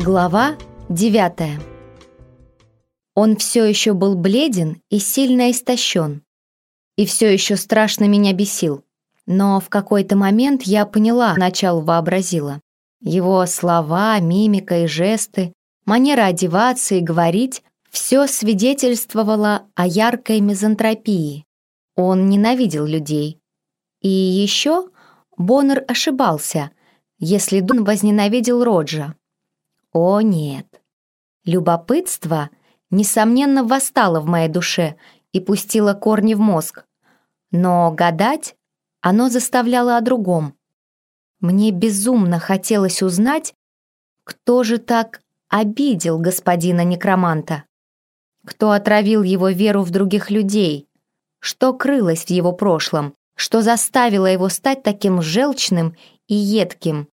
Глава 9 Он все еще был бледен и сильно истощен. И все еще страшно меня бесил. Но в какой-то момент я поняла, начал вообразила. Его слова, мимика и жесты, манера одеваться и говорить — все свидетельствовало о яркой мизантропии. Он ненавидел людей. И еще Боннер ошибался, если Дун возненавидел Роджа. О нет. Любопытство, несомненно, восстало в моей душе и пустило корни в мозг. Но гадать оно заставляло о другом. Мне безумно хотелось узнать, кто же так обидел господина некроманта, кто отравил его веру в других людей, что крылось в его прошлом, что заставило его стать таким желчным и едким.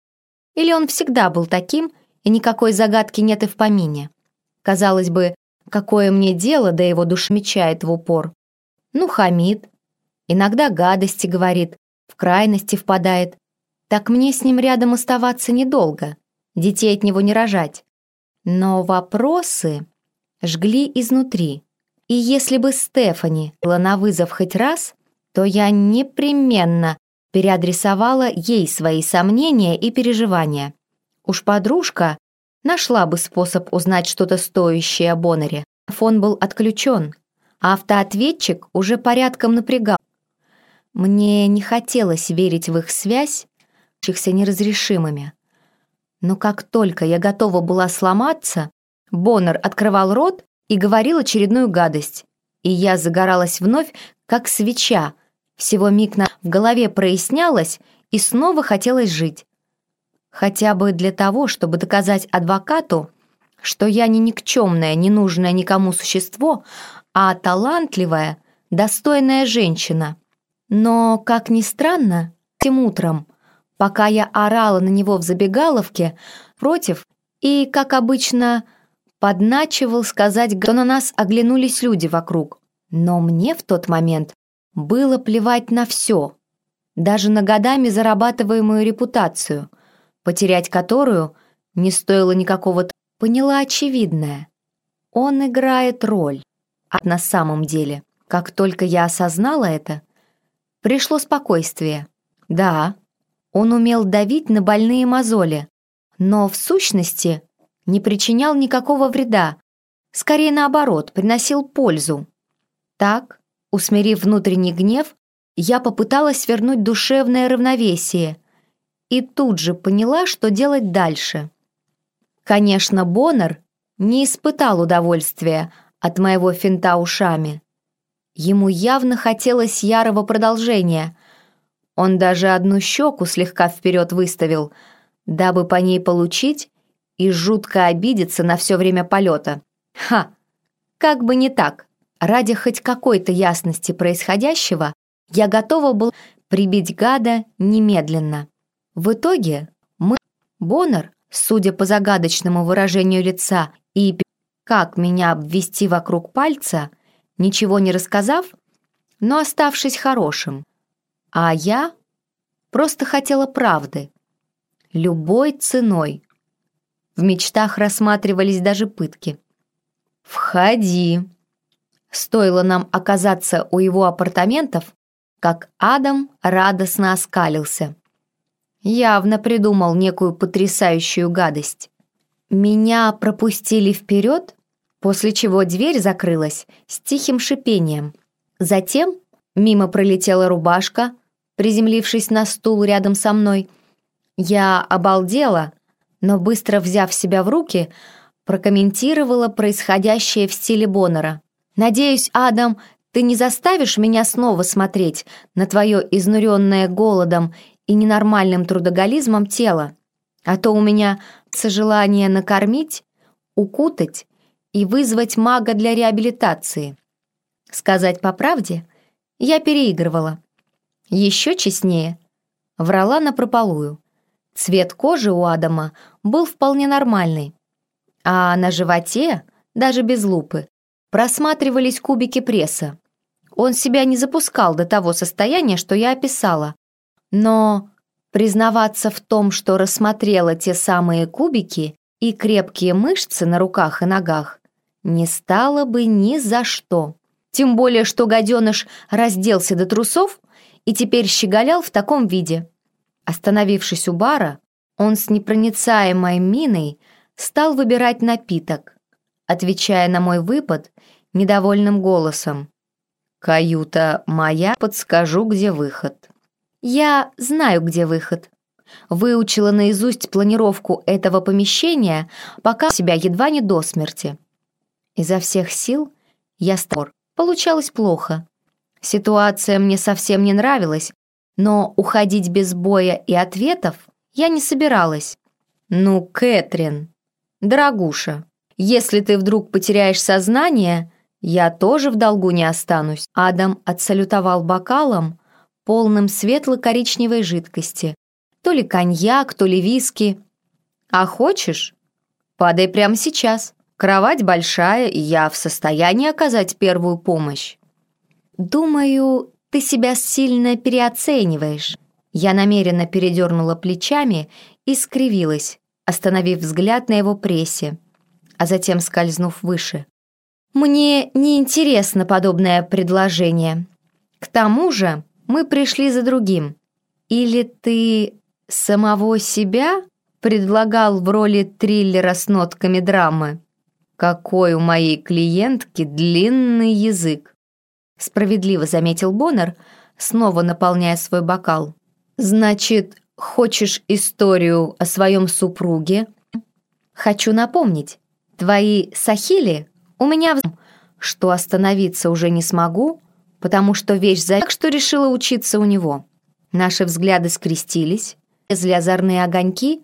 Или он всегда был таким, и никакой загадки нет и в помине. Казалось бы, какое мне дело до его душ мечает в упор. Ну, хамит, иногда гадости говорит, в крайности впадает. Так мне с ним рядом оставаться недолго, детей от него не рожать. Но вопросы жгли изнутри. И если бы Стефани была на вызов хоть раз, то я непременно переадресовала ей свои сомнения и переживания. Уж подружка нашла бы способ узнать что-то стоящее о Боннере. Фон был отключен, а автоответчик уже порядком напрягал. Мне не хотелось верить в их связь, чихся неразрешимыми. Но как только я готова была сломаться, Боннер открывал рот и говорил очередную гадость. И я загоралась вновь, как свеча. Всего миг на в голове прояснялось, и снова хотелось жить. Хотя бы для того, чтобы доказать адвокату, что я не никчемное, ненужное никому существо, а талантливая, достойная женщина. Но, как ни странно, тем утром, пока я орала на него в забегаловке, против, и, как обычно, подначивал сказать, что на нас оглянулись люди вокруг. Но мне в тот момент было плевать на все, даже на годами зарабатываемую репутацию — потерять которую не стоило никакого... Поняла очевидное. Он играет роль. А на самом деле, как только я осознала это, пришло спокойствие. Да, он умел давить на больные мозоли, но в сущности не причинял никакого вреда, скорее наоборот, приносил пользу. Так, усмирив внутренний гнев, я попыталась вернуть душевное равновесие и тут же поняла, что делать дальше. Конечно, Боннер не испытал удовольствия от моего финта ушами. Ему явно хотелось ярого продолжения. Он даже одну щеку слегка вперед выставил, дабы по ней получить и жутко обидеться на все время полета. Ха! Как бы не так. Ради хоть какой-то ясности происходящего я готова был прибить гада немедленно. В итоге мы, Боннер, судя по загадочному выражению лица и как меня обвести вокруг пальца, ничего не рассказав, но оставшись хорошим. А я просто хотела правды. Любой ценой. В мечтах рассматривались даже пытки. «Входи!» Стоило нам оказаться у его апартаментов, как Адам радостно оскалился. Явно придумал некую потрясающую гадость. Меня пропустили вперед, после чего дверь закрылась с тихим шипением. Затем мимо пролетела рубашка, приземлившись на стул рядом со мной. Я обалдела, но быстро взяв себя в руки, прокомментировала происходящее в стиле Боннера. «Надеюсь, Адам, ты не заставишь меня снова смотреть на твое изнуренное голодом и ненормальным трудоголизмом тело, а то у меня желание накормить, укутать и вызвать мага для реабилитации. Сказать по правде, я переигрывала. Еще честнее, врала напропалую. Цвет кожи у Адама был вполне нормальный, а на животе, даже без лупы, просматривались кубики пресса. Он себя не запускал до того состояния, что я описала, но признаваться в том, что рассмотрела те самые кубики, и крепкие мышцы на руках и ногах, не стало бы ни за что. Тем более, что гаденыш разделся до трусов и теперь щеголял в таком виде. Остановившись у бара, он с непроницаемой миной стал выбирать напиток, отвечая на мой выпад недовольным голосом. «Каюта моя, подскажу, где выход». «Я знаю, где выход». Выучила наизусть планировку этого помещения, пока себя едва не до смерти. Изо всех сил я стор. Получалось плохо. Ситуация мне совсем не нравилась, но уходить без боя и ответов я не собиралась. «Ну, Кэтрин, дорогуша, если ты вдруг потеряешь сознание, я тоже в долгу не останусь». Адам отсалютовал бокалом, полным светло-коричневой жидкости. То ли коньяк, то ли виски. «А хочешь? Падай прямо сейчас. Кровать большая, и я в состоянии оказать первую помощь». «Думаю, ты себя сильно переоцениваешь». Я намеренно передернула плечами и скривилась, остановив взгляд на его прессе, а затем скользнув выше. «Мне не интересно подобное предложение. К тому же мы пришли за другим. Или ты самого себя предлагал в роли триллера с нотками драмы? Какой у моей клиентки длинный язык!» Справедливо заметил Боннер, снова наполняя свой бокал. «Значит, хочешь историю о своем супруге?» «Хочу напомнить, твои сахили у меня в... что остановиться уже не смогу, потому что вещь за... так что решила учиться у него. Наши взгляды скрестились, лезли озорные огоньки,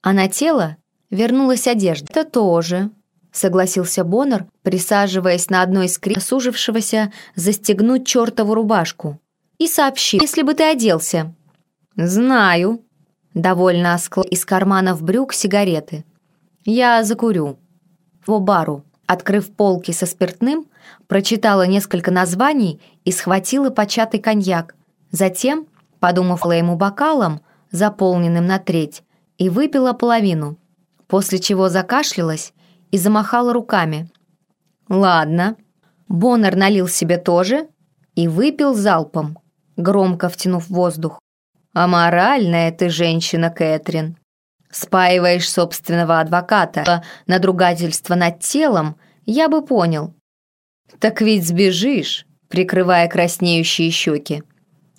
а на тело вернулась одежда. Это тоже, согласился Боннер, присаживаясь на одной из кресел, сужившегося застегнуть чертову рубашку, и сообщил, если бы ты оделся. «Знаю», — довольно осклал из карманов брюк сигареты. «Я закурю». В бару, открыв полки со спиртным, прочитала несколько названий и схватила початый коньяк. Затем, подумав ему бокалом, заполненным на треть, и выпила половину, после чего закашлялась и замахала руками. «Ладно». Боннер налил себе тоже и выпил залпом, громко втянув воздух. «Аморальная ты женщина, Кэтрин. Спаиваешь собственного адвоката. Надругательство над телом я бы понял. Так ведь сбежишь, прикрывая краснеющие щеки.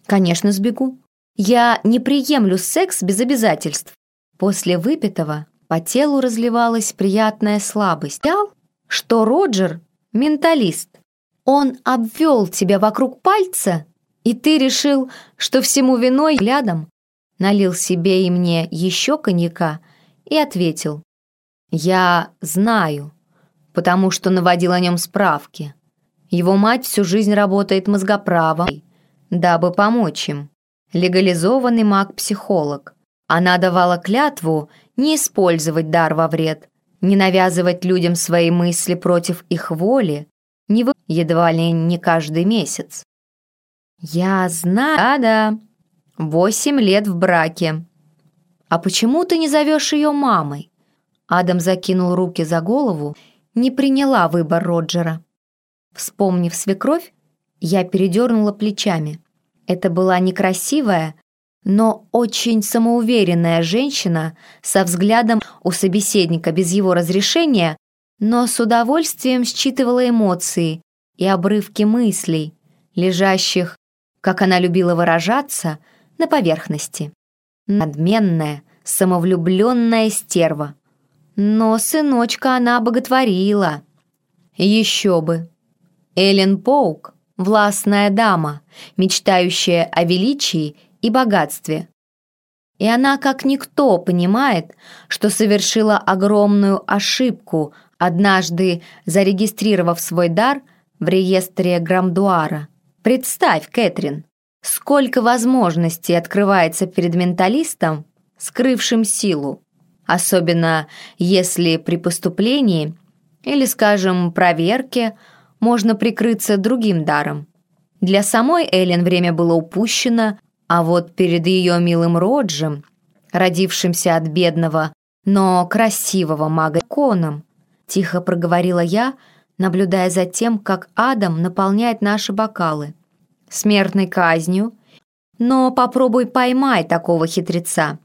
Конечно, сбегу. Я не приемлю секс без обязательств. После выпитого по телу разливалась приятная слабость. Что Роджер — менталист. Он обвел тебя вокруг пальца и ты решил, что всему виной взглядом налил себе и мне еще коньяка и ответил. «Я знаю, потому что наводил о нем справки. Его мать всю жизнь работает мозгоправом, дабы помочь им. Легализованный маг-психолог. Она давала клятву не использовать дар во вред, не навязывать людям свои мысли против их воли, не вы... едва ли не каждый месяц. «Я знаю...» «Да-да, восемь лет в браке». «А почему ты не зовешь ее мамой?» Адам закинул руки за голову, не приняла выбор Роджера. Вспомнив свекровь, я передернула плечами. Это была некрасивая, но очень самоуверенная женщина со взглядом у собеседника без его разрешения, но с удовольствием считывала эмоции и обрывки мыслей, лежащих как она любила выражаться, на поверхности. Надменная, самовлюбленная стерва. Но сыночка она боготворила. Еще бы. Эллен Поук — властная дама, мечтающая о величии и богатстве. И она как никто понимает, что совершила огромную ошибку, однажды зарегистрировав свой дар в реестре Грамдуара — Представь, Кэтрин, сколько возможностей открывается перед менталистом, скрывшим силу, особенно если при поступлении или, скажем, проверке можно прикрыться другим даром. Для самой Эллен время было упущено, а вот перед ее милым Роджем, родившимся от бедного, но красивого мага коном», — тихо проговорила я, наблюдая за тем, как Адам наполняет наши бокалы. «Смертной казнью, но попробуй поймай такого хитреца.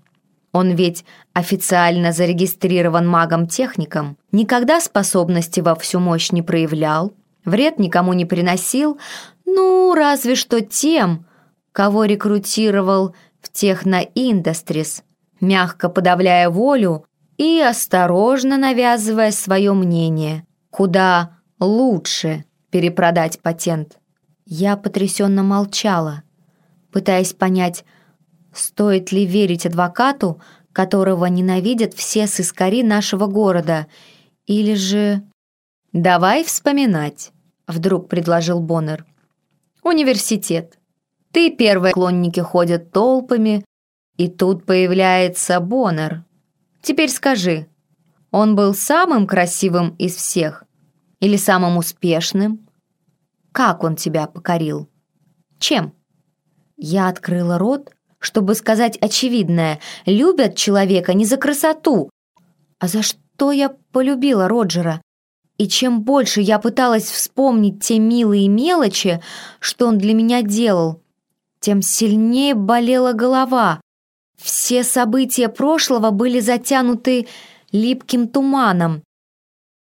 Он ведь официально зарегистрирован магом-техником, никогда способности во всю мощь не проявлял, вред никому не приносил, ну, разве что тем, кого рекрутировал в Техно-Индастрис, мягко подавляя волю и осторожно навязывая свое мнение, куда лучше перепродать патент. Я потрясенно молчала, пытаясь понять, стоит ли верить адвокату, которого ненавидят все сыскари нашего города, или же... «Давай вспоминать», — вдруг предложил Боннер. «Университет. Ты первые клонники ходят толпами, и тут появляется Боннер. Теперь скажи, он был самым красивым из всех или самым успешным? Как он тебя покорил? Чем?» Я открыла рот, чтобы сказать очевидное. Любят человека не за красоту, а за что я полюбила Роджера. И чем больше я пыталась вспомнить те милые мелочи, что он для меня делал, тем сильнее болела голова. Все события прошлого были затянуты липким туманом,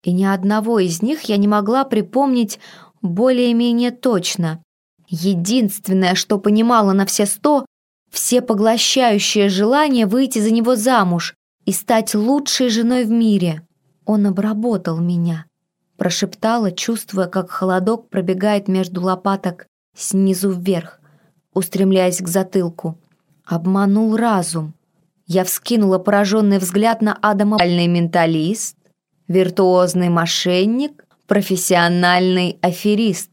и ни одного из них я не могла припомнить более-менее точно. Единственное, что понимала на все сто, всепоглощающее желание выйти за него замуж и стать лучшей женой в мире. Он обработал меня, прошептала, чувствуя, как холодок пробегает между лопаток снизу вверх, устремляясь к затылку. Обманул разум. Я вскинула пораженный взгляд на Адама. менталист, виртуозный мошенник, профессиональный аферист.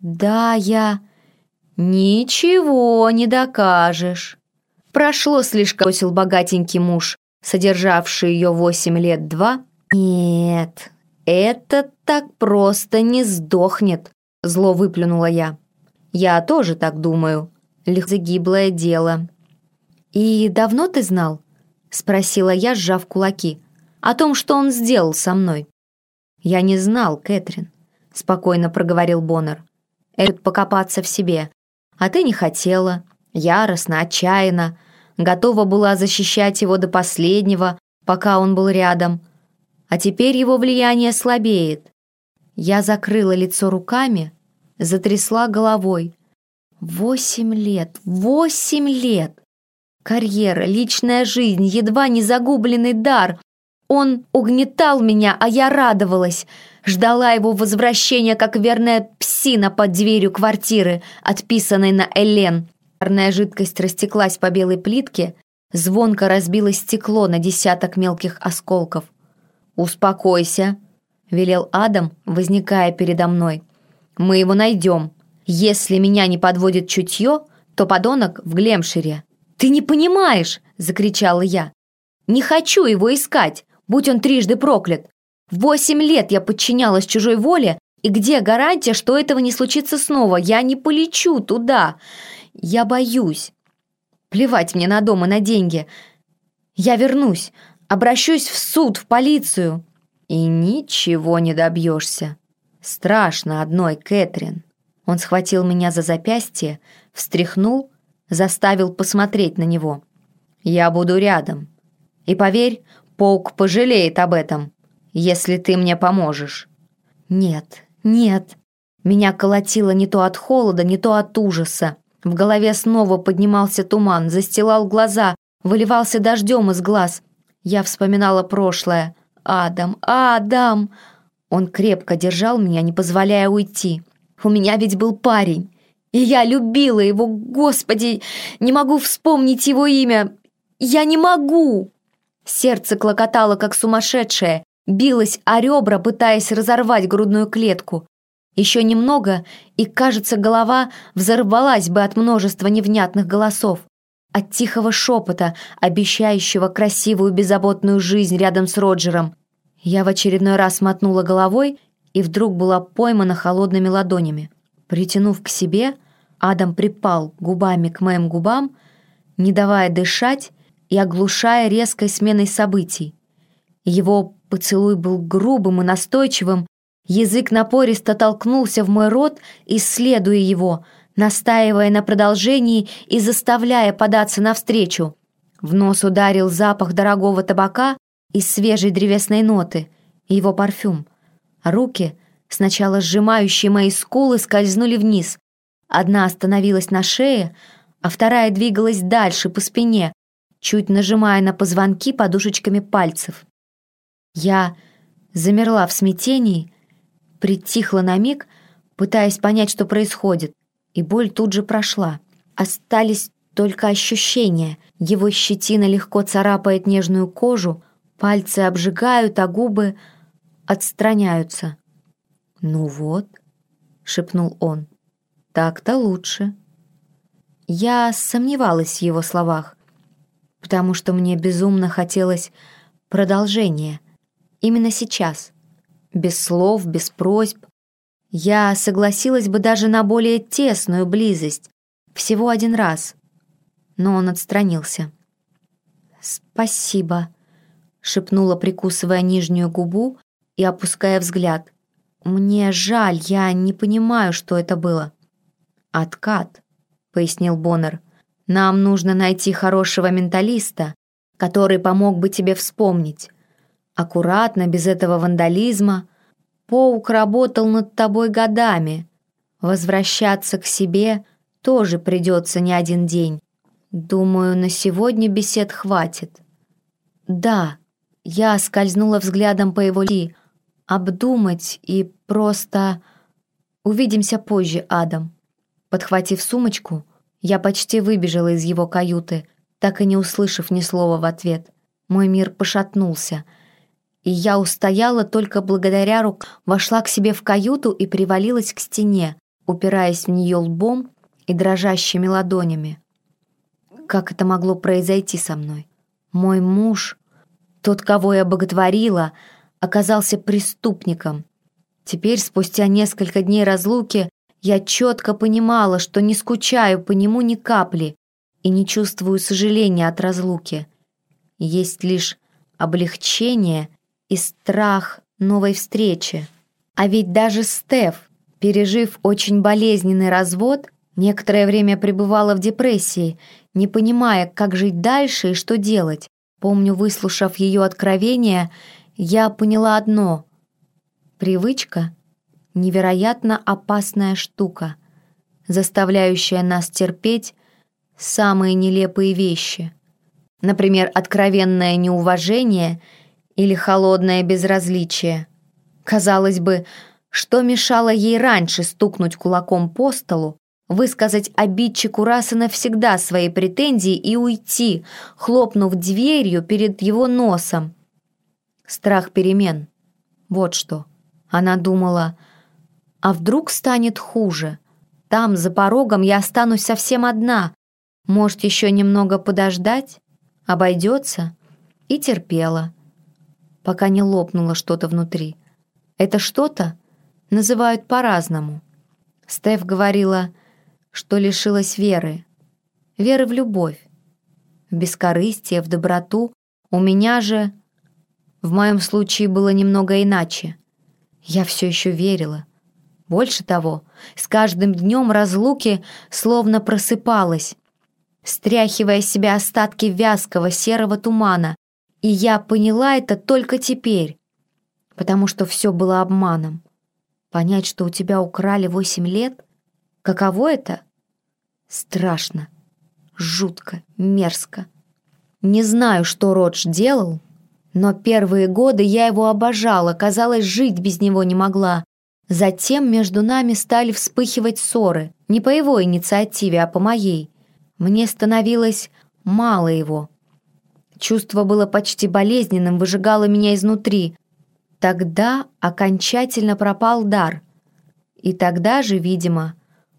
Да, я... «Ничего не докажешь». Прошло слишком, бросил богатенький муж, содержавший ее восемь лет два. «Нет, это так просто не сдохнет», — зло выплюнула я. «Я тоже так думаю. Загиблое дело». «И давно ты знал?» — спросила я, сжав кулаки. «О том, что он сделал со мной». «Я не знал, Кэтрин», — спокойно проговорил Боннер. «Это покопаться в себе. А ты не хотела, яростно, отчаянно, готова была защищать его до последнего, пока он был рядом. А теперь его влияние слабеет. Я закрыла лицо руками, затрясла головой. Восемь лет, восемь лет! Карьера, личная жизнь, едва не загубленный дар. Он угнетал меня, а я радовалась. Ждала его возвращения, как верная псина под дверью квартиры, отписанной на Элен. Парная жидкость растеклась по белой плитке, звонко разбилось стекло на десяток мелких осколков. «Успокойся», — велел Адам, возникая передо мной. «Мы его найдем. Если меня не подводит чутье, то подонок в Глемшире». «Ты не понимаешь!» — закричала я. «Не хочу его искать будь он трижды проклят. Восемь лет я подчинялась чужой воле, и где гарантия, что этого не случится снова? Я не полечу туда. Я боюсь. Плевать мне на дом и на деньги. Я вернусь, обращусь в суд, в полицию. И ничего не добьешься. Страшно одной, Кэтрин. Он схватил меня за запястье, встряхнул, заставил посмотреть на него. Я буду рядом. И поверь, Полк пожалеет об этом, если ты мне поможешь». «Нет, нет». Меня колотило не то от холода, не то от ужаса. В голове снова поднимался туман, застилал глаза, выливался дождем из глаз. Я вспоминала прошлое. «Адам, Адам!» Он крепко держал меня, не позволяя уйти. «У меня ведь был парень, и я любила его, господи! Не могу вспомнить его имя! Я не могу!» Сердце клокотало, как сумасшедшее, билось о ребра, пытаясь разорвать грудную клетку. Еще немного, и, кажется, голова взорвалась бы от множества невнятных голосов, от тихого шепота, обещающего красивую беззаботную жизнь рядом с Роджером. Я в очередной раз мотнула головой и вдруг была поймана холодными ладонями. Притянув к себе, Адам припал губами к моим губам, не давая дышать и оглушая резкой сменой событий. Его поцелуй был грубым и настойчивым, язык напористо толкнулся в мой рот, исследуя его, настаивая на продолжении и заставляя податься навстречу. В нос ударил запах дорогого табака из свежей древесной ноты, его парфюм. Руки, сначала сжимающие мои скулы, скользнули вниз. Одна остановилась на шее, а вторая двигалась дальше, по спине, чуть нажимая на позвонки подушечками пальцев. Я замерла в смятении, притихла на миг, пытаясь понять, что происходит, и боль тут же прошла. Остались только ощущения. Его щетина легко царапает нежную кожу, пальцы обжигают, а губы отстраняются. «Ну вот», — шепнул он, — «так-то лучше». Я сомневалась в его словах, потому что мне безумно хотелось продолжения. Именно сейчас, без слов, без просьб, я согласилась бы даже на более тесную близость, всего один раз. Но он отстранился. «Спасибо», — шепнула, прикусывая нижнюю губу и опуская взгляд. «Мне жаль, я не понимаю, что это было». «Откат», пояснил Боннер. «Нам нужно найти хорошего менталиста, который помог бы тебе вспомнить. Аккуратно, без этого вандализма. Поук работал над тобой годами. Возвращаться к себе тоже придется не один день. Думаю, на сегодня бесед хватит». «Да», я скользнула взглядом по его ли, обдумать и просто... Увидимся позже, Адам. Подхватив сумочку, я почти выбежала из его каюты, так и не услышав ни слова в ответ. Мой мир пошатнулся, и я устояла только благодаря рук, вошла к себе в каюту и привалилась к стене, упираясь в нее лбом и дрожащими ладонями. Как это могло произойти со мной? Мой муж, тот, кого я боготворила, оказался преступником. Теперь, спустя несколько дней разлуки, я четко понимала, что не скучаю по нему ни капли и не чувствую сожаления от разлуки. Есть лишь облегчение и страх новой встречи. А ведь даже Стеф, пережив очень болезненный развод, некоторое время пребывала в депрессии, не понимая, как жить дальше и что делать. Помню, выслушав ее откровение, я поняла одно — привычка невероятно опасная штука, заставляющая нас терпеть самые нелепые вещи. Например, откровенное неуважение или холодное безразличие. Казалось бы, что мешало ей раньше стукнуть кулаком по столу, высказать обидчику раз и навсегда свои претензии и уйти, хлопнув дверью перед его носом. Страх перемен. Вот что. Она думала, а вдруг станет хуже? Там, за порогом, я останусь совсем одна. Может, еще немного подождать? Обойдется? И терпела, пока не лопнуло что-то внутри. Это что-то называют по-разному. Стеф говорила, что лишилась веры. Веры в любовь, в бескорыстие, в доброту. У меня же, в моем случае, было немного иначе. Я все еще верила — больше того, с каждым днем разлуки словно просыпалась, стряхивая с себя остатки вязкого серого тумана, и я поняла это только теперь, потому что все было обманом. Понять, что у тебя украли восемь лет? Каково это? Страшно, жутко, мерзко. Не знаю, что Родж делал, но первые годы я его обожала, казалось, жить без него не могла, Затем между нами стали вспыхивать ссоры, не по его инициативе, а по моей. Мне становилось мало его. Чувство было почти болезненным, выжигало меня изнутри. Тогда окончательно пропал дар. И тогда же, видимо,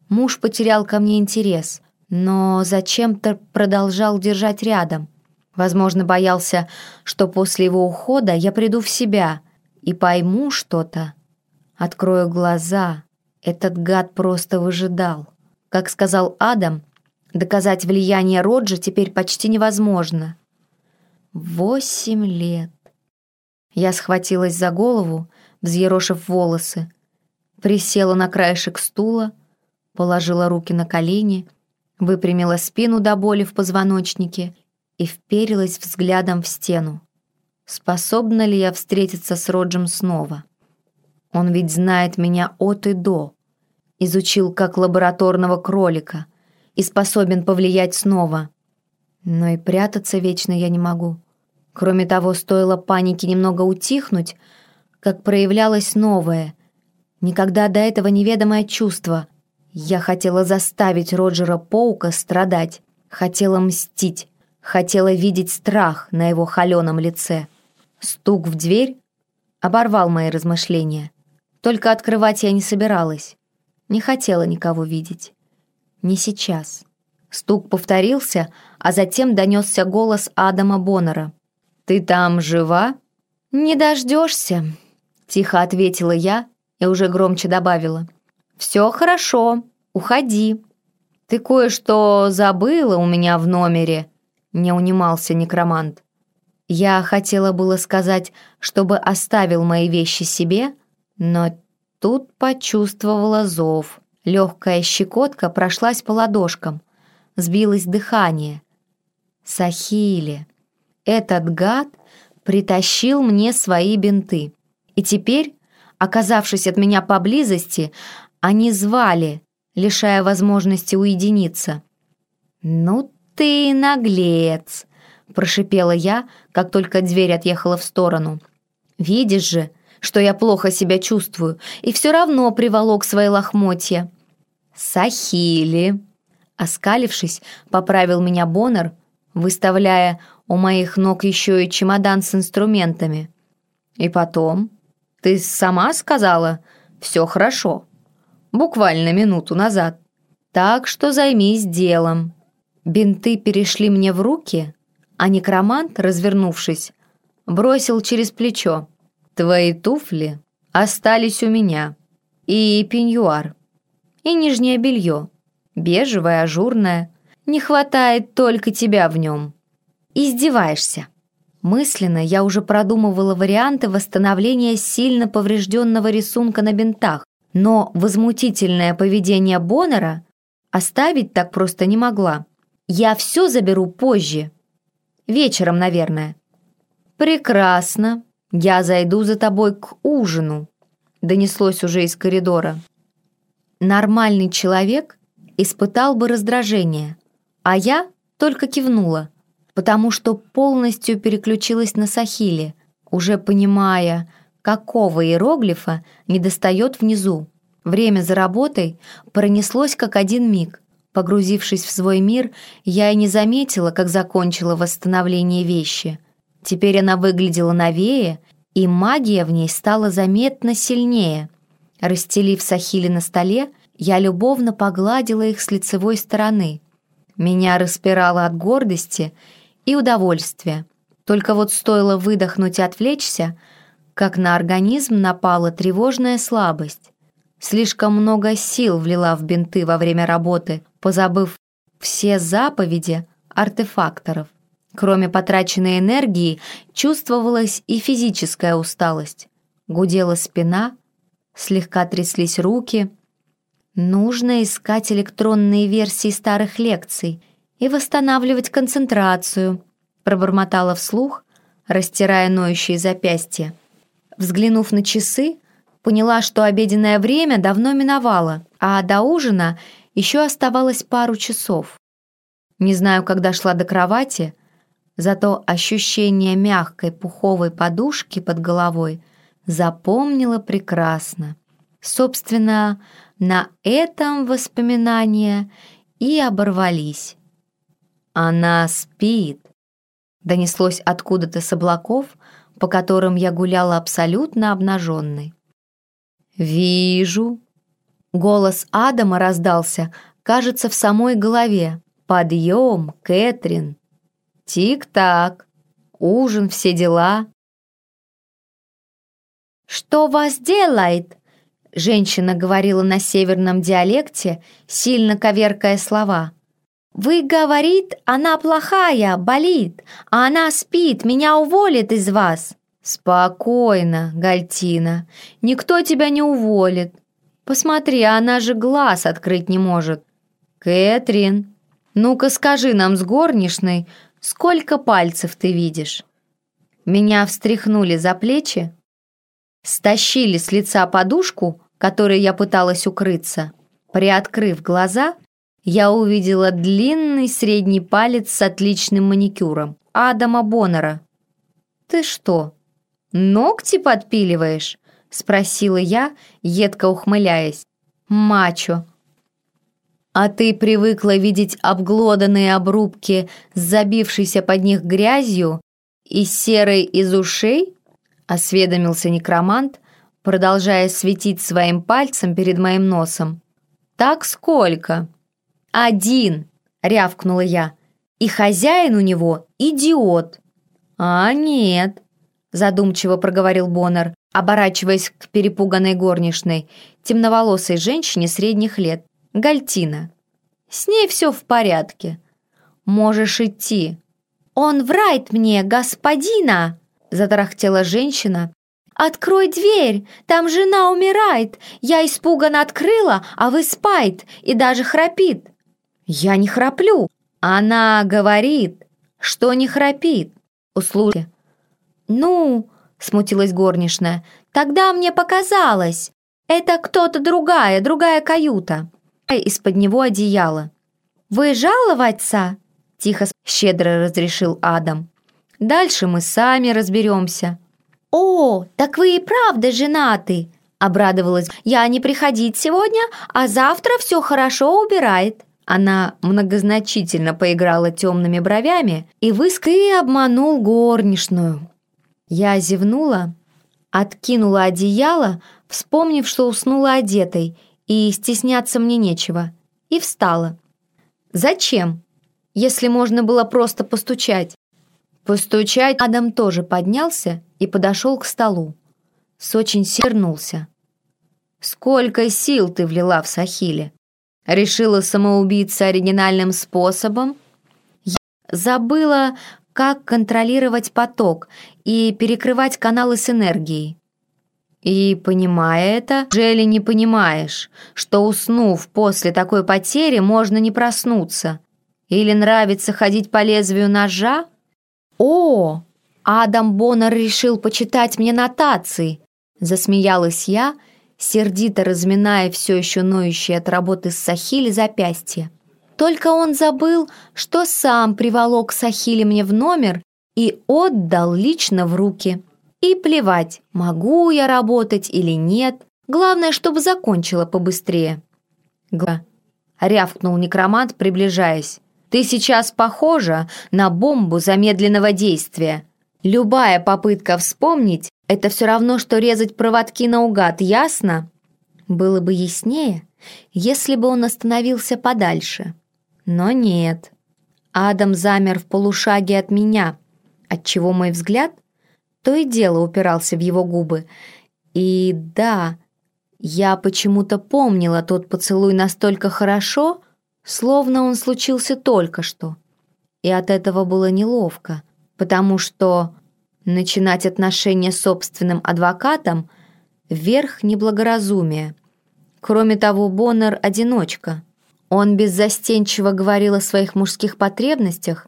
муж потерял ко мне интерес, но зачем-то продолжал держать рядом. Возможно, боялся, что после его ухода я приду в себя и пойму что-то. Открою глаза, этот гад просто выжидал. Как сказал Адам, доказать влияние Роджа теперь почти невозможно. Восемь лет. Я схватилась за голову, взъерошив волосы, присела на краешек стула, положила руки на колени, выпрямила спину до боли в позвоночнике и вперилась взглядом в стену. Способна ли я встретиться с Роджем снова? Он ведь знает меня от и до. Изучил как лабораторного кролика и способен повлиять снова. Но и прятаться вечно я не могу. Кроме того, стоило панике немного утихнуть, как проявлялось новое, никогда до этого неведомое чувство. Я хотела заставить Роджера Поука страдать, хотела мстить, хотела видеть страх на его холеном лице. Стук в дверь оборвал мои размышления. Только открывать я не собиралась. Не хотела никого видеть. Не сейчас. Стук повторился, а затем донесся голос Адама Боннера. «Ты там жива?» «Не дождешься», — тихо ответила я и уже громче добавила. «Все хорошо, уходи». «Ты кое-что забыла у меня в номере», — не унимался некромант. Я хотела было сказать, чтобы оставил мои вещи себе, но тут почувствовала зов. Легкая щекотка прошлась по ладошкам. Сбилось дыхание. Сахили. Этот гад притащил мне свои бинты. И теперь, оказавшись от меня поблизости, они звали, лишая возможности уединиться. «Ну ты наглец!» прошипела я, как только дверь отъехала в сторону. «Видишь же, что я плохо себя чувствую, и все равно приволок свои лохмотья». «Сахили!» Оскалившись, поправил меня Боннер, выставляя у моих ног еще и чемодан с инструментами. «И потом? Ты сама сказала, все хорошо. Буквально минуту назад. Так что займись делом». Бинты перешли мне в руки, а некромант, развернувшись, бросил через плечо. «Твои туфли остались у меня. И пеньюар. И нижнее белье. Бежевое, ажурное. Не хватает только тебя в нем. Издеваешься». Мысленно я уже продумывала варианты восстановления сильно поврежденного рисунка на бинтах, но возмутительное поведение Боннера оставить так просто не могла. «Я все заберу позже», Вечером, наверное». «Прекрасно. Я зайду за тобой к ужину», — донеслось уже из коридора. Нормальный человек испытал бы раздражение, а я только кивнула, потому что полностью переключилась на Сахиле, уже понимая, какого иероглифа недостает внизу. Время за работой пронеслось как один миг — Погрузившись в свой мир, я и не заметила, как закончила восстановление вещи. Теперь она выглядела новее, и магия в ней стала заметно сильнее. Расстелив сахили на столе, я любовно погладила их с лицевой стороны. Меня распирало от гордости и удовольствия. Только вот стоило выдохнуть и отвлечься, как на организм напала тревожная слабость. Слишком много сил влила в бинты во время работы, позабыв все заповеди артефакторов. Кроме потраченной энергии, чувствовалась и физическая усталость. Гудела спина, слегка тряслись руки. Нужно искать электронные версии старых лекций и восстанавливать концентрацию, пробормотала вслух, растирая ноющие запястья. Взглянув на часы, поняла, что обеденное время давно миновало, а до ужина еще оставалось пару часов. Не знаю, когда шла до кровати, зато ощущение мягкой пуховой подушки под головой запомнила прекрасно. Собственно, на этом воспоминания и оборвались. «Она спит», — донеслось откуда-то с облаков, по которым я гуляла абсолютно обнаженной. «Вижу», Голос Адама раздался, кажется, в самой голове. «Подъем, Кэтрин!» «Тик-так! Ужин, все дела!» «Что вас делает?» Женщина говорила на северном диалекте, сильно коверкая слова. «Вы, говорит, она плохая, болит, а она спит, меня уволит из вас». «Спокойно, Гальтина, никто тебя не уволит. Посмотри, она же глаз открыть не может. Кэтрин, ну-ка скажи нам с горничной, сколько пальцев ты видишь?» Меня встряхнули за плечи, стащили с лица подушку, которой я пыталась укрыться. Приоткрыв глаза, я увидела длинный средний палец с отличным маникюром Адама Боннера. «Ты что, ногти подпиливаешь?» — спросила я, едко ухмыляясь. «Мачо». «А ты привыкла видеть обглоданные обрубки с забившейся под них грязью и серой из ушей?» — осведомился некромант, продолжая светить своим пальцем перед моим носом. «Так сколько?» «Один!» — рявкнула я. «И хозяин у него идиот!» «А нет!» — задумчиво проговорил Боннер, оборачиваясь к перепуганной горничной, темноволосой женщине средних лет, Гальтина. «С ней все в порядке. Можешь идти». «Он врает мне, господина!» — затарахтела женщина. «Открой дверь! Там жена умирает! Я испуганно открыла, а вы спает и даже храпит!» «Я не храплю!» «Она говорит, что не храпит!» «Услуги!» «Ну!» — смутилась горничная. «Тогда мне показалось! Это кто-то другая, другая каюта!» Из-под него одеяло. «Вы жаловаться?» — тихо, щедро разрешил Адам. «Дальше мы сами разберемся». «О, так вы и правда женаты!» — обрадовалась. «Я не приходить сегодня, а завтра все хорошо убирает». Она многозначительно поиграла темными бровями и выск и обманул горничную. Я зевнула, откинула одеяло, вспомнив, что уснула одетой, и стесняться мне нечего, и встала. «Зачем?» если можно было просто постучать. Постучать Адам тоже поднялся и подошел к столу. С очень сернулся. «Сколько сил ты влила в Сахиле? Решила самоубиться оригинальным способом?» Я забыла, как контролировать поток и перекрывать каналы с энергией. И, понимая это, Джелли не понимаешь, что, уснув после такой потери, можно не проснуться, или нравится ходить по лезвию ножа? О, Адам Боннер решил почитать мне нотации. Засмеялась я, сердито разминая все еще ноющие от работы с Сахили запястье. Только он забыл, что сам приволок Сахили мне в номер и отдал лично в руки. И плевать, могу я работать или нет. Главное, чтобы закончила побыстрее. Гла. Рявкнул некромант, приближаясь. Ты сейчас похожа на бомбу замедленного действия. Любая попытка вспомнить – это все равно, что резать проводки наугад, ясно? Было бы яснее, если бы он остановился подальше. Но нет. Адам замер в полушаге от меня, отчего мой взгляд то и дело упирался в его губы. И да, я почему-то помнила тот поцелуй настолько хорошо, словно он случился только что. И от этого было неловко, потому что начинать отношения с собственным адвокатом — верх неблагоразумия. Кроме того, Боннер — одиночка. Он беззастенчиво говорил о своих мужских потребностях,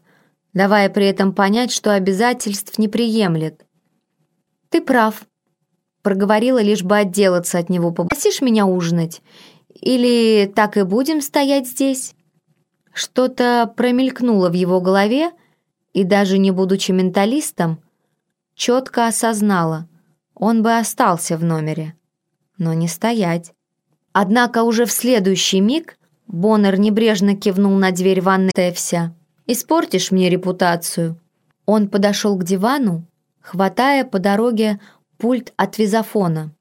давая при этом понять, что обязательств не приемлет. «Ты прав», — проговорила, лишь бы отделаться от него. «Попросишь меня ужинать? Или так и будем стоять здесь?» Что-то промелькнуло в его голове, и даже не будучи менталистом, четко осознала, он бы остался в номере, но не стоять. Однако уже в следующий миг Боннер небрежно кивнул на дверь ванной Тевся. «Испортишь мне репутацию». Он подошел к дивану, хватая по дороге пульт от визофона.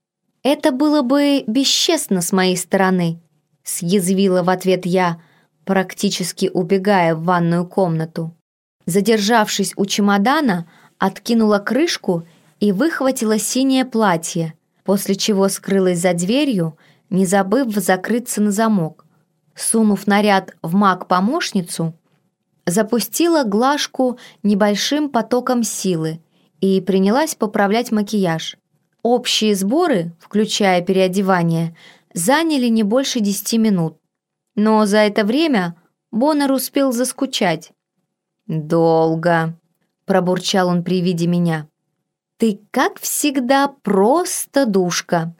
«Это было бы бесчестно с моей стороны», — съязвила в ответ я, практически убегая в ванную комнату. Задержавшись у чемодана, откинула крышку и выхватила синее платье, после чего скрылась за дверью, не забыв закрыться на замок. Сунув наряд в маг-помощницу, запустила глажку небольшим потоком силы и принялась поправлять макияж. Общие сборы, включая переодевание, заняли не больше десяти минут. Но за это время Боннер успел заскучать. «Долго», — пробурчал он при виде меня. «Ты, как всегда, просто душка»,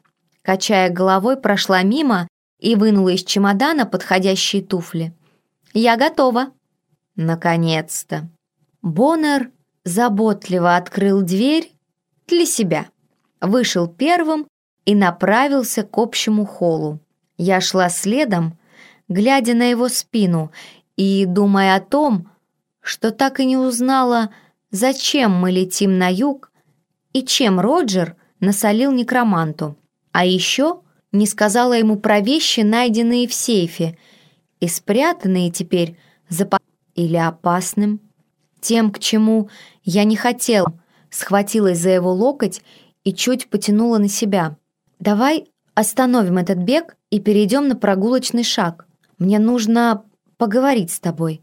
качая головой, прошла мимо и вынула из чемодана подходящие туфли. «Я готова». «Наконец-то». Боннер заботливо открыл дверь для себя, вышел первым и направился к общему холлу. Я шла следом, глядя на его спину и думая о том, что так и не узнала, зачем мы летим на юг и чем Роджер насолил некроманту. А еще не сказала ему про вещи, найденные в сейфе и спрятанные теперь за или опасным. Тем, к чему я не хотел, схватилась за его локоть и чуть потянула на себя. «Давай остановим этот бег и перейдем на прогулочный шаг. Мне нужно поговорить с тобой».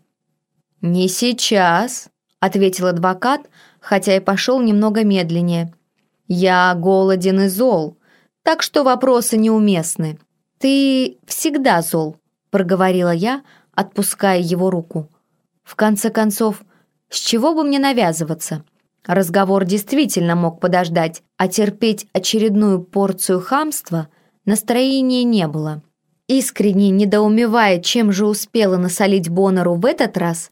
«Не сейчас», — ответил адвокат, хотя и пошел немного медленнее. «Я голоден и зол, так что вопросы неуместны». «Ты всегда зол», — проговорила я, отпуская его руку. «В конце концов, с чего бы мне навязываться?» Разговор действительно мог подождать, а терпеть очередную порцию хамства настроения не было. Искренне недоумевая, чем же успела насолить Боннеру в этот раз,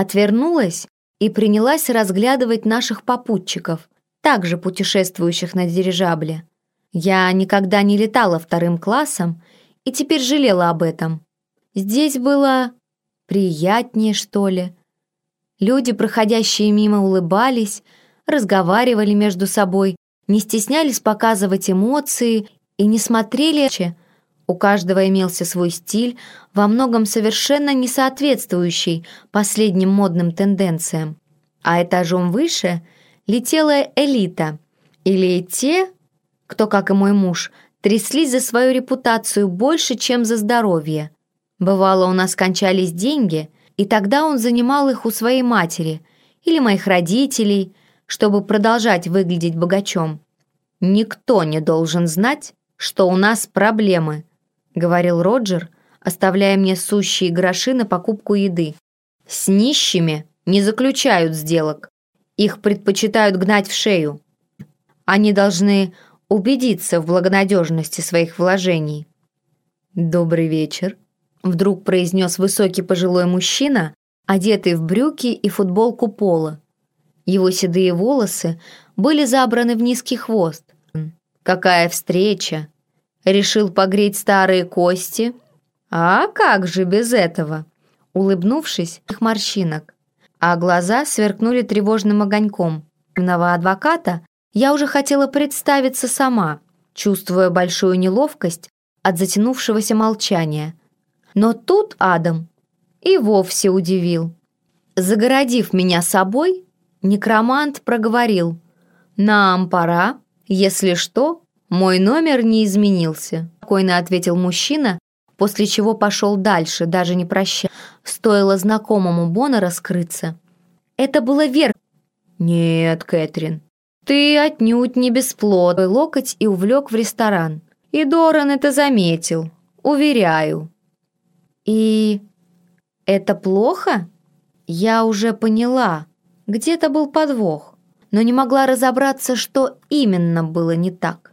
отвернулась и принялась разглядывать наших попутчиков, также путешествующих на дирижабле. Я никогда не летала вторым классом и теперь жалела об этом. Здесь было приятнее, что ли. Люди, проходящие мимо, улыбались, разговаривали между собой, не стеснялись показывать эмоции и не смотрели у каждого имелся свой стиль, во многом совершенно не соответствующий последним модным тенденциям. А этажом выше летела элита, или те, кто, как и мой муж, тряслись за свою репутацию больше, чем за здоровье. Бывало, у нас кончались деньги, и тогда он занимал их у своей матери или моих родителей, чтобы продолжать выглядеть богачом. Никто не должен знать, что у нас проблемы –— говорил Роджер, оставляя мне сущие гроши на покупку еды. «С нищими не заключают сделок. Их предпочитают гнать в шею. Они должны убедиться в благонадежности своих вложений». «Добрый вечер», — вдруг произнес высокий пожилой мужчина, одетый в брюки и футболку пола. Его седые волосы были забраны в низкий хвост. «Какая встреча!» Решил погреть старые кости? А как же без этого? Улыбнувшись, их морщинок, а глаза сверкнули тревожным огоньком. Умного адвоката я уже хотела представиться сама, чувствуя большую неловкость от затянувшегося молчания. Но тут Адам и вовсе удивил. Загородив меня собой, некромант проговорил «Нам пора, если что, «Мой номер не изменился», — спокойно ответил мужчина, после чего пошел дальше, даже не прощая. Стоило знакомому Бона раскрыться. Это было верх. «Нет, Кэтрин, ты отнюдь не бесплодный локоть и увлек в ресторан. И Доран это заметил, уверяю». «И это плохо?» Я уже поняла, где-то был подвох, но не могла разобраться, что именно было не так.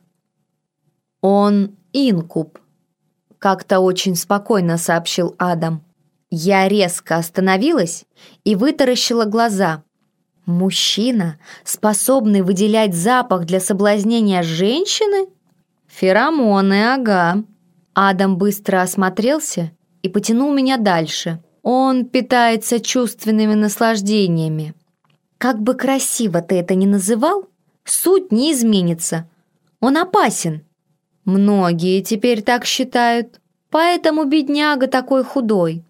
«Он инкуб», — как-то очень спокойно сообщил Адам. Я резко остановилась и вытаращила глаза. «Мужчина, способный выделять запах для соблазнения женщины?» «Феромоны, ага». Адам быстро осмотрелся и потянул меня дальше. Он питается чувственными наслаждениями. Как бы красиво ты это ни называл, суть не изменится. Он опасен. Многие теперь так считают, поэтому бедняга такой худой.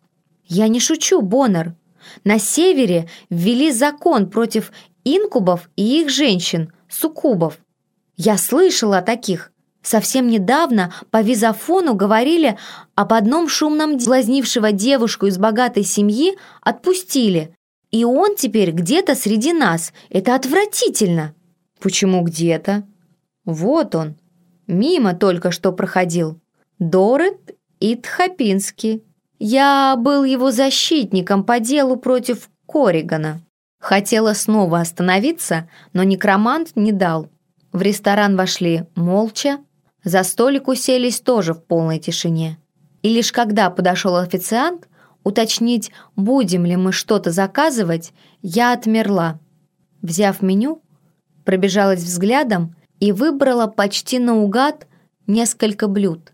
Я не шучу, Боннер. На севере ввели закон против инкубов и их женщин, суккубов. Я слышала о таких. Совсем недавно по визофону говорили об одном шумном блазнившего девушку из богатой семьи отпустили. И он теперь где-то среди нас. Это отвратительно. Почему где-то? Вот он, мимо только что проходил. Дорет Итхапинский. Я был его защитником по делу против Коригана. Хотела снова остановиться, но некромант не дал. В ресторан вошли молча, за столик уселись тоже в полной тишине. И лишь когда подошел официант, уточнить, будем ли мы что-то заказывать, я отмерла. Взяв меню, пробежалась взглядом и выбрала почти наугад несколько блюд.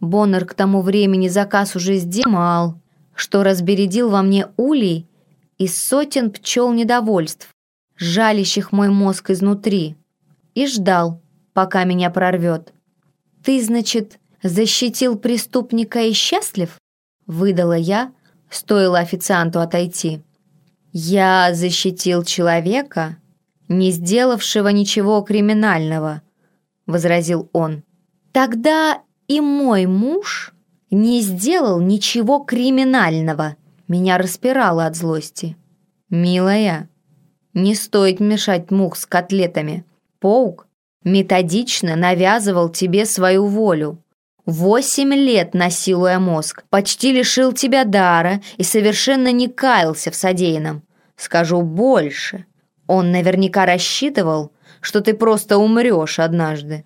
Боннер к тому времени заказ уже сделал, что разбередил во мне улей из сотен пчел недовольств, жалящих мой мозг изнутри, и ждал, пока меня прорвет. «Ты, значит, защитил преступника и счастлив?» — выдала я, стоило официанту отойти. «Я защитил человека, не сделавшего ничего криминального», — возразил он. «Тогда и мой муж не сделал ничего криминального», меня распирало от злости. «Милая, не стоит мешать мух с котлетами. Паук методично навязывал тебе свою волю. Восемь лет насилуя мозг, почти лишил тебя дара и совершенно не каялся в содеянном. Скажу больше. Он наверняка рассчитывал, что ты просто умрешь однажды.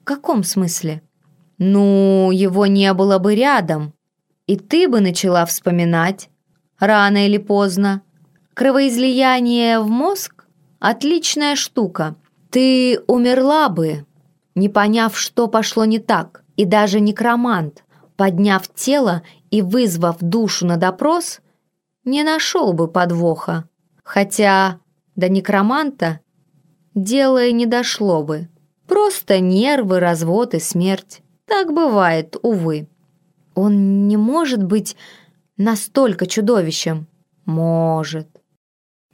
В каком смысле? Ну, его не было бы рядом, и ты бы начала вспоминать, рано или поздно. Кровоизлияние в мозг – отличная штука. Ты умерла бы, не поняв, что пошло не так. И даже некромант, подняв тело и вызвав душу на допрос, не нашел бы подвоха. Хотя до некроманта дело и не дошло бы. Просто нервы, развод и смерть. Так бывает, увы. Он не может быть настолько чудовищем? Может.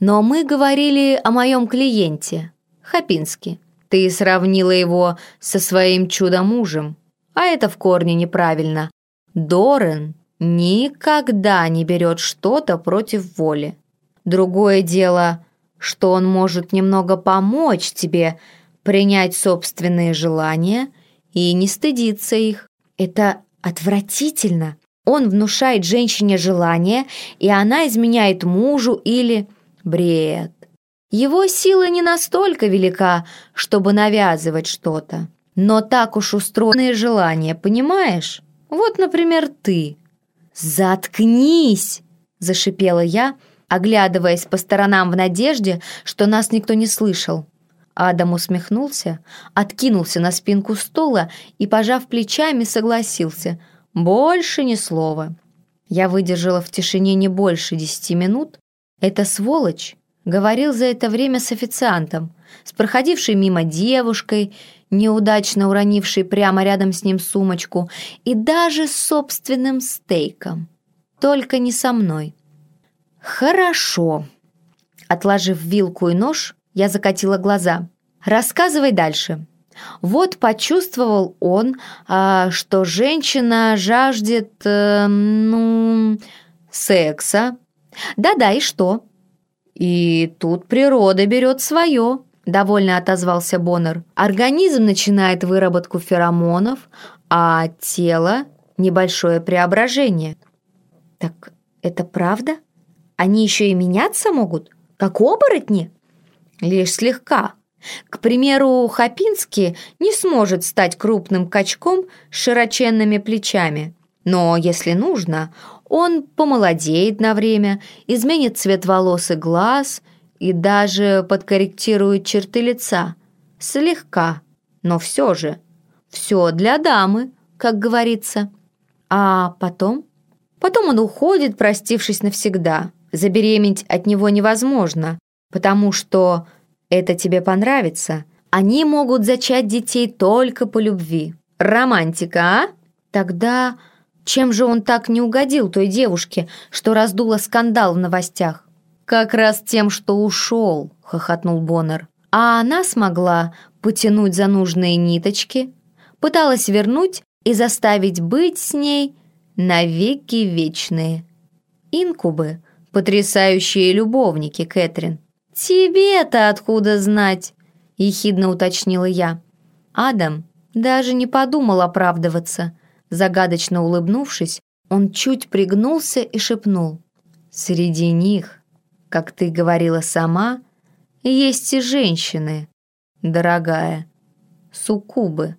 Но мы говорили о моем клиенте, Хапински. Ты сравнила его со своим чудо-мужем, а это в корне неправильно. Дорен никогда не берет что-то против воли. Другое дело, что он может немного помочь тебе принять собственные желания и не стыдиться их. Это отвратительно. Он внушает женщине желание, и она изменяет мужу или... Бред. Его сила не настолько велика, чтобы навязывать что-то. Но так уж устроенные желания, понимаешь? Вот, например, ты. «Заткнись!» – зашипела я, оглядываясь по сторонам в надежде, что нас никто не слышал. Адам усмехнулся, откинулся на спинку стула и, пожав плечами, согласился – больше ни слова. Я выдержала в тишине не больше десяти минут. Эта сволочь говорил за это время с официантом, с проходившей мимо девушкой, неудачно уронившей прямо рядом с ним сумочку, и даже собственным стейком. Только не со мной. «Хорошо». Отложив вилку и нож, я закатила глаза. «Рассказывай дальше. Вот почувствовал он, а, что женщина жаждет, э, ну, секса. Да-да, и что? И тут природа берет свое, довольно отозвался Боннер. Организм начинает выработку феромонов, а тело – небольшое преображение. Так это правда? Они еще и меняться могут, как оборотни? Лишь слегка, к примеру, Хапинский не сможет стать крупным качком с широченными плечами. Но если нужно, он помолодеет на время, изменит цвет волос и глаз и даже подкорректирует черты лица. Слегка, но все же. Все для дамы, как говорится. А потом? Потом он уходит, простившись навсегда. Забеременеть от него невозможно, потому что это тебе понравится. Они могут зачать детей только по любви. Романтика, а? Тогда чем же он так не угодил той девушке, что раздула скандал в новостях? Как раз тем, что ушел, хохотнул Боннер. А она смогла потянуть за нужные ниточки, пыталась вернуть и заставить быть с ней навеки вечные. Инкубы, потрясающие любовники, Кэтрин. «Тебе-то откуда знать? ехидно уточнила я. Адам даже не подумал оправдываться. Загадочно улыбнувшись, он чуть пригнулся и шепнул. «Среди них, как ты говорила сама, есть и женщины, дорогая, суккубы».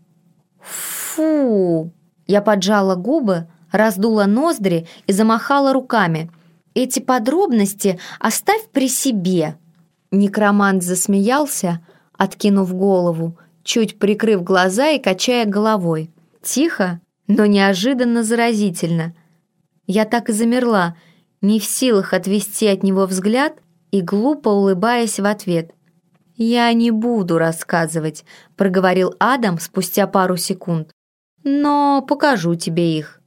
«Фу!» Я поджала губы, раздула ноздри и замахала руками. «Эти подробности оставь при себе!» Некромант засмеялся, откинув голову, чуть прикрыв глаза и качая головой. Тихо, но неожиданно заразительно. Я так и замерла, не в силах отвести от него взгляд и глупо улыбаясь в ответ. «Я не буду рассказывать», — проговорил Адам спустя пару секунд. «Но покажу тебе их.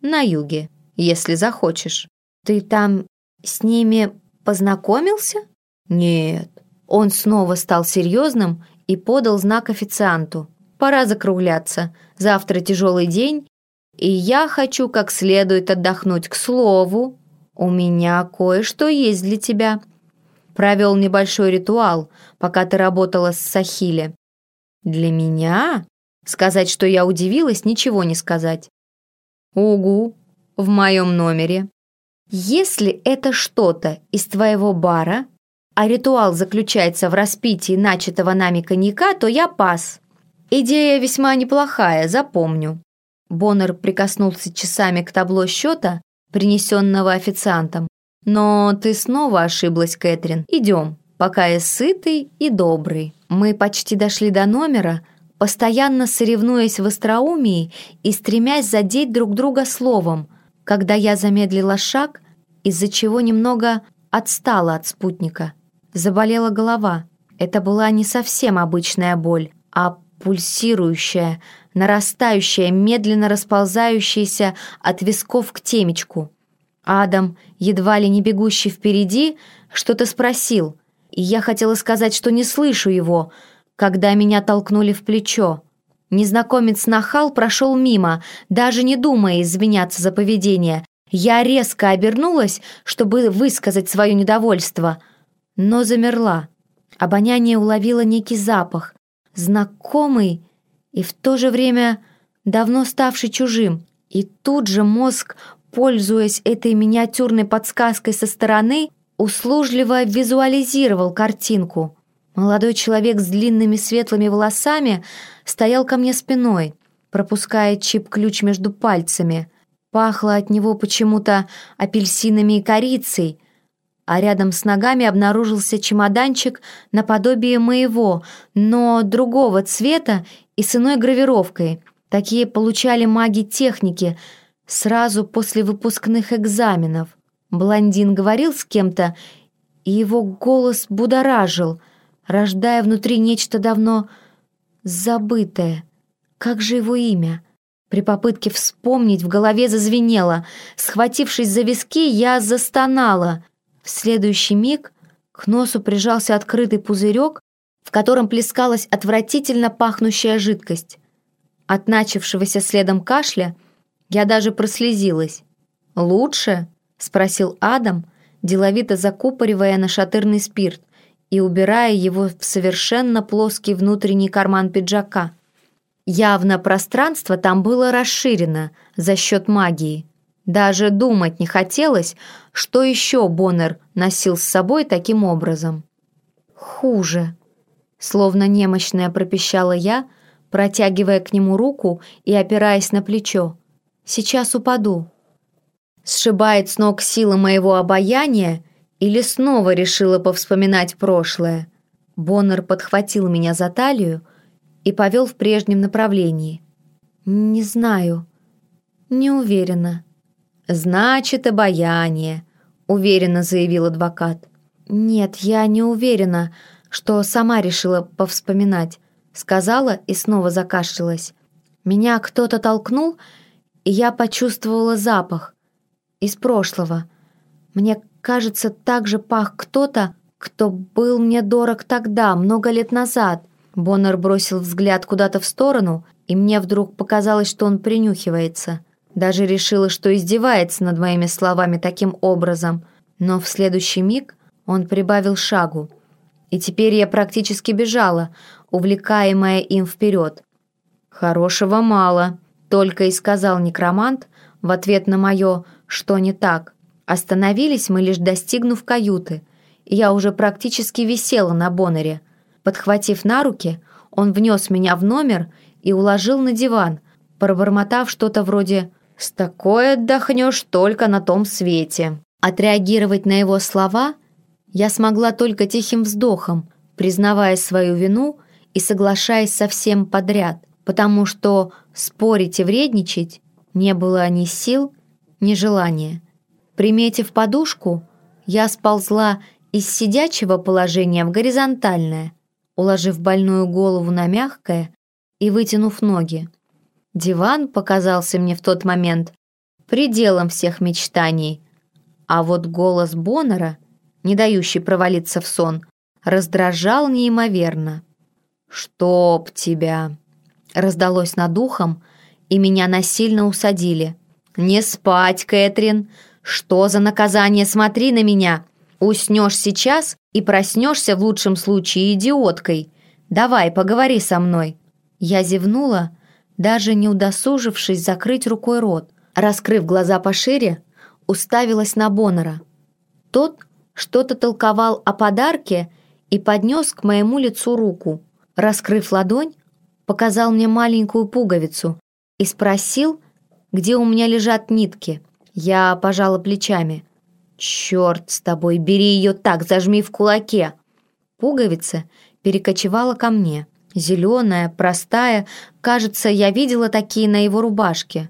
На юге, если захочешь». «Ты там с ними познакомился?» «Нет». Он снова стал серьезным и подал знак официанту. «Пора закругляться. Завтра тяжелый день, и я хочу как следует отдохнуть. К слову, у меня кое-что есть для тебя». Провел небольшой ритуал, пока ты работала с Сахиле. «Для меня?» Сказать, что я удивилась, ничего не сказать. «Угу, в моем номере». «Если это что-то из твоего бара, а ритуал заключается в распитии начатого нами коньяка, то я пас. Идея весьма неплохая, запомню». Боннер прикоснулся часами к табло счета, принесенного официантом. «Но ты снова ошиблась, Кэтрин. Идем, пока я сытый и добрый». Мы почти дошли до номера, постоянно соревнуясь в остроумии и стремясь задеть друг друга словом, когда я замедлила шаг, из-за чего немного отстала от спутника. Заболела голова. Это была не совсем обычная боль, а пульсирующая, нарастающая, медленно расползающаяся от висков к темечку. Адам, едва ли не бегущий впереди, что-то спросил, и я хотела сказать, что не слышу его, когда меня толкнули в плечо. Незнакомец нахал прошел мимо, даже не думая извиняться за поведение. Я резко обернулась, чтобы высказать свое недовольство — но замерла. Обоняние уловило некий запах, знакомый и в то же время давно ставший чужим. И тут же мозг, пользуясь этой миниатюрной подсказкой со стороны, услужливо визуализировал картинку. Молодой человек с длинными светлыми волосами стоял ко мне спиной, пропуская чип-ключ между пальцами. Пахло от него почему-то апельсинами и корицей, а рядом с ногами обнаружился чемоданчик наподобие моего, но другого цвета и с иной гравировкой. Такие получали маги техники сразу после выпускных экзаменов. Блондин говорил с кем-то, и его голос будоражил, рождая внутри нечто давно забытое. Как же его имя? При попытке вспомнить в голове зазвенело. Схватившись за виски, я застонала — в следующий миг к носу прижался открытый пузырек, в котором плескалась отвратительно пахнущая жидкость. От начавшегося следом кашля я даже прослезилась. «Лучше?» — спросил Адам, деловито закупоривая нашатырный спирт и убирая его в совершенно плоский внутренний карман пиджака. Явно пространство там было расширено за счет магии. Даже думать не хотелось, что еще Боннер носил с собой таким образом. «Хуже», — словно немощная пропищала я, протягивая к нему руку и опираясь на плечо. «Сейчас упаду». Сшибает с ног сила моего обаяния или снова решила повспоминать прошлое? Боннер подхватил меня за талию и повел в прежнем направлении. «Не знаю. Не уверена». «Значит, обаяние», — уверенно заявил адвокат. «Нет, я не уверена, что сама решила повспоминать», — сказала и снова закашлялась. Меня кто-то толкнул, и я почувствовала запах из прошлого. Мне кажется, так же пах кто-то, кто был мне дорог тогда, много лет назад. Боннер бросил взгляд куда-то в сторону, и мне вдруг показалось, что он принюхивается. Даже решила, что издевается над моими словами таким образом, но в следующий миг он прибавил шагу. и теперь я практически бежала, увлекаемая им вперед. «Хорошего мало», — только и сказал некромант в ответ на мое «что не так». Остановились мы, лишь достигнув каюты, я уже практически висела на Боннере. Подхватив на руки, он внес меня в номер и уложил на диван, пробормотав что-то вроде «С такой отдохнешь только на том свете». Отреагировать на его слова я смогла только тихим вздохом, признавая свою вину и соглашаясь со всем подряд, потому что спорить и вредничать не было ни сил, ни желания. Приметив подушку, я сползла из сидячего положения в горизонтальное, уложив больную голову на мягкое и вытянув ноги. Диван показался мне в тот момент пределом всех мечтаний, а вот голос Боннера, не дающий провалиться в сон, раздражал неимоверно. «Чтоб тебя!» раздалось над ухом, и меня насильно усадили. «Не спать, Кэтрин! Что за наказание? Смотри на меня! Уснешь сейчас и проснешься в лучшем случае идиоткой. Давай, поговори со мной!» Я зевнула, даже не удосужившись закрыть рукой рот. Раскрыв глаза пошире, уставилась на Боннера. Тот что-то толковал о подарке и поднес к моему лицу руку. Раскрыв ладонь, показал мне маленькую пуговицу и спросил, где у меня лежат нитки. Я пожала плечами. «Черт с тобой, бери ее так, зажми в кулаке!» Пуговица перекочевала ко мне. Зеленая, простая, кажется, я видела такие на его рубашке.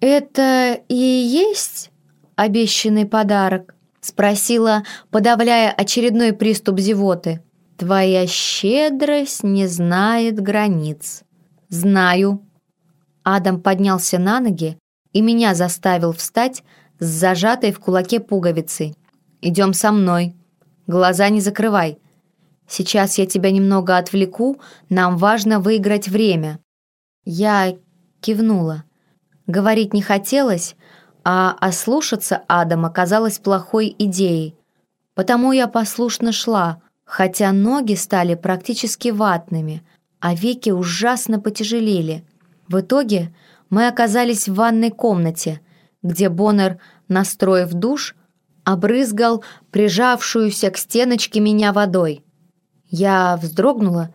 «Это и есть обещанный подарок?» спросила, подавляя очередной приступ зевоты. «Твоя щедрость не знает границ». «Знаю». Адам поднялся на ноги и меня заставил встать с зажатой в кулаке пуговицей. «Идем со мной. Глаза не закрывай. Сейчас я тебя немного отвлеку, нам важно выиграть время». Я кивнула. Говорить не хотелось, а ослушаться Адама казалось плохой идеей. Потому я послушно шла, хотя ноги стали практически ватными, а веки ужасно потяжелели. В итоге мы оказались в ванной комнате, где Боннер, настроив душ, обрызгал прижавшуюся к стеночке меня водой. Я вздрогнула,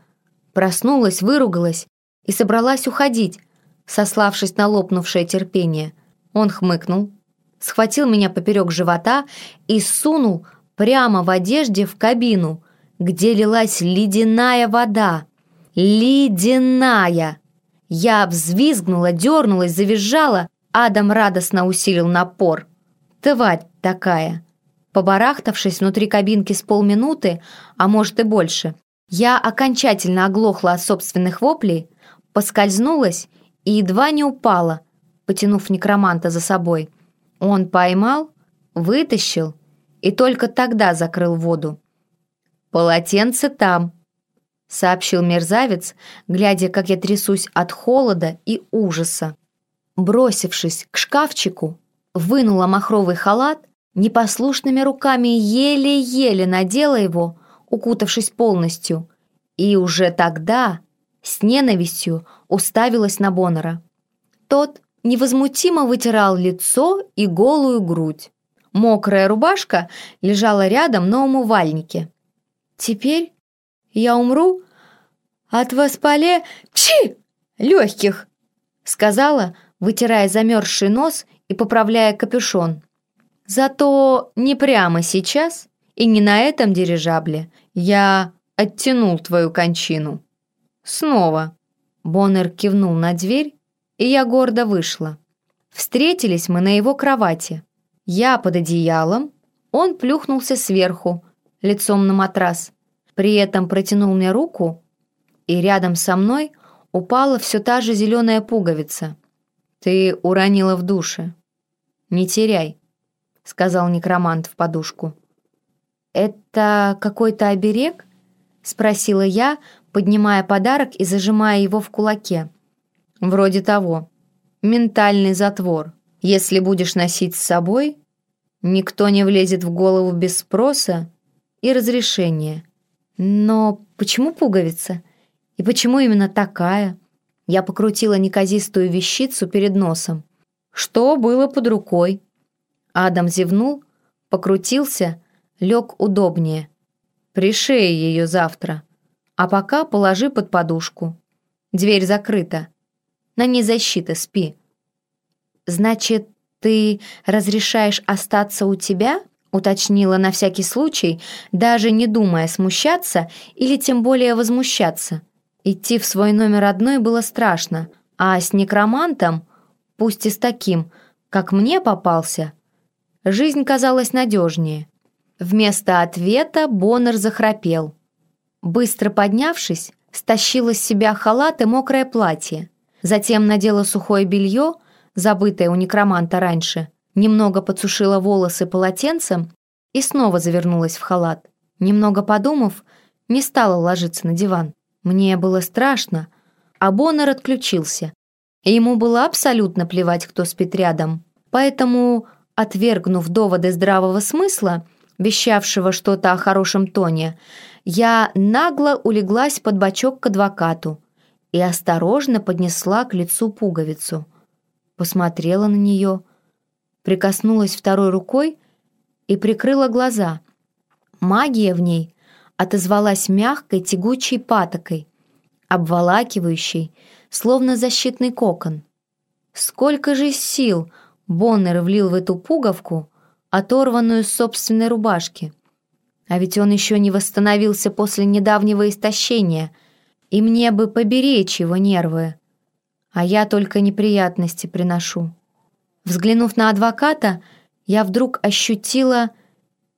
проснулась, выругалась и собралась уходить, сославшись на лопнувшее терпение. Он хмыкнул, схватил меня поперек живота и сунул прямо в одежде в кабину, где лилась ледяная вода. Ледяная! Я взвизгнула, дернулась, завизжала. Адам радостно усилил напор. Тварь такая! Побарахтавшись внутри кабинки с полминуты, а может и больше, я окончательно оглохла от собственных воплей, поскользнулась и едва не упала, потянув некроманта за собой. Он поймал, вытащил и только тогда закрыл воду. «Полотенце там», — сообщил мерзавец, глядя, как я трясусь от холода и ужаса. Бросившись к шкафчику, вынула махровый халат, непослушными руками еле-еле надела его, укутавшись полностью, и уже тогда с ненавистью уставилась на Боннера. Тот невозмутимо вытирал лицо и голую грудь. Мокрая рубашка лежала рядом на умывальнике. «Теперь я умру от воспале... Чи! Легких!» сказала, вытирая замерзший нос и поправляя капюшон. «Зато не прямо сейчас и не на этом дирижабле я оттянул твою кончину. Снова». Боннер кивнул на дверь, и я гордо вышла. Встретились мы на его кровати. Я под одеялом, он плюхнулся сверху, лицом на матрас. При этом протянул мне руку, и рядом со мной упала все та же зеленая пуговица. «Ты уронила в душе. Не теряй», — сказал некромант в подушку. «Это какой-то оберег?» — спросила я, поднимая подарок и зажимая его в кулаке. Вроде того. Ментальный затвор. Если будешь носить с собой, никто не влезет в голову без спроса и разрешения. Но почему пуговица? И почему именно такая? Я покрутила неказистую вещицу перед носом. Что было под рукой? Адам зевнул, покрутился, лег удобнее. Пришей ее завтра. А пока положи под подушку. Дверь закрыта. На ней защита, спи. Значит, ты разрешаешь остаться у тебя? Уточнила на всякий случай, даже не думая смущаться или тем более возмущаться. Идти в свой номер одной было страшно, а с некромантом, пусть и с таким, как мне попался, жизнь казалась надежнее. Вместо ответа Боннер захрапел. Быстро поднявшись, стащила с себя халат и мокрое платье. Затем надела сухое белье, забытое у некроманта раньше, немного подсушила волосы полотенцем и снова завернулась в халат. Немного подумав, не стала ложиться на диван. Мне было страшно, а Боннер отключился. Ему было абсолютно плевать, кто спит рядом. Поэтому, отвергнув доводы здравого смысла, вещавшего что-то о хорошем тоне, я нагло улеглась под бочок к адвокату и осторожно поднесла к лицу пуговицу. Посмотрела на нее, прикоснулась второй рукой и прикрыла глаза. Магия в ней отозвалась мягкой тягучей патокой, обволакивающей, словно защитный кокон. Сколько же сил Боннер влил в эту пуговку, оторванную с собственной рубашки. А ведь он еще не восстановился после недавнего истощения, и мне бы поберечь его нервы. А я только неприятности приношу. Взглянув на адвоката, я вдруг ощутила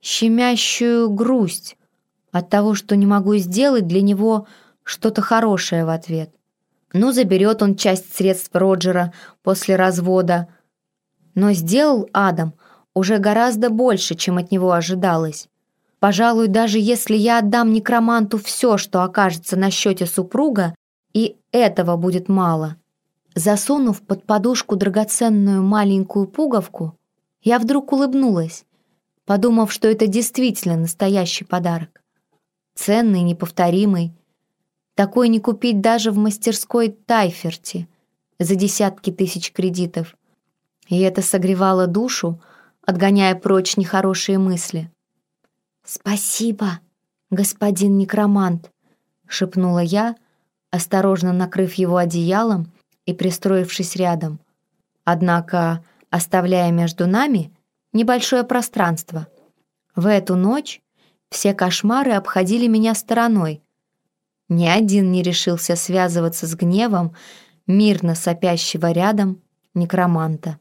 щемящую грусть от того, что не могу сделать для него что-то хорошее в ответ. Ну, заберет он часть средств Роджера после развода. Но сделал Адам уже гораздо больше, чем от него ожидалось. Пожалуй, даже если я отдам некроманту все, что окажется на счете супруга, и этого будет мало. Засунув под подушку драгоценную маленькую пуговку, я вдруг улыбнулась, подумав, что это действительно настоящий подарок. Ценный, неповторимый. Такой не купить даже в мастерской Тайферти за десятки тысяч кредитов. И это согревало душу, отгоняя прочь нехорошие мысли. «Спасибо, господин некромант», — шепнула я, осторожно накрыв его одеялом и пристроившись рядом, однако оставляя между нами небольшое пространство. В эту ночь все кошмары обходили меня стороной. Ни один не решился связываться с гневом мирно сопящего рядом некроманта.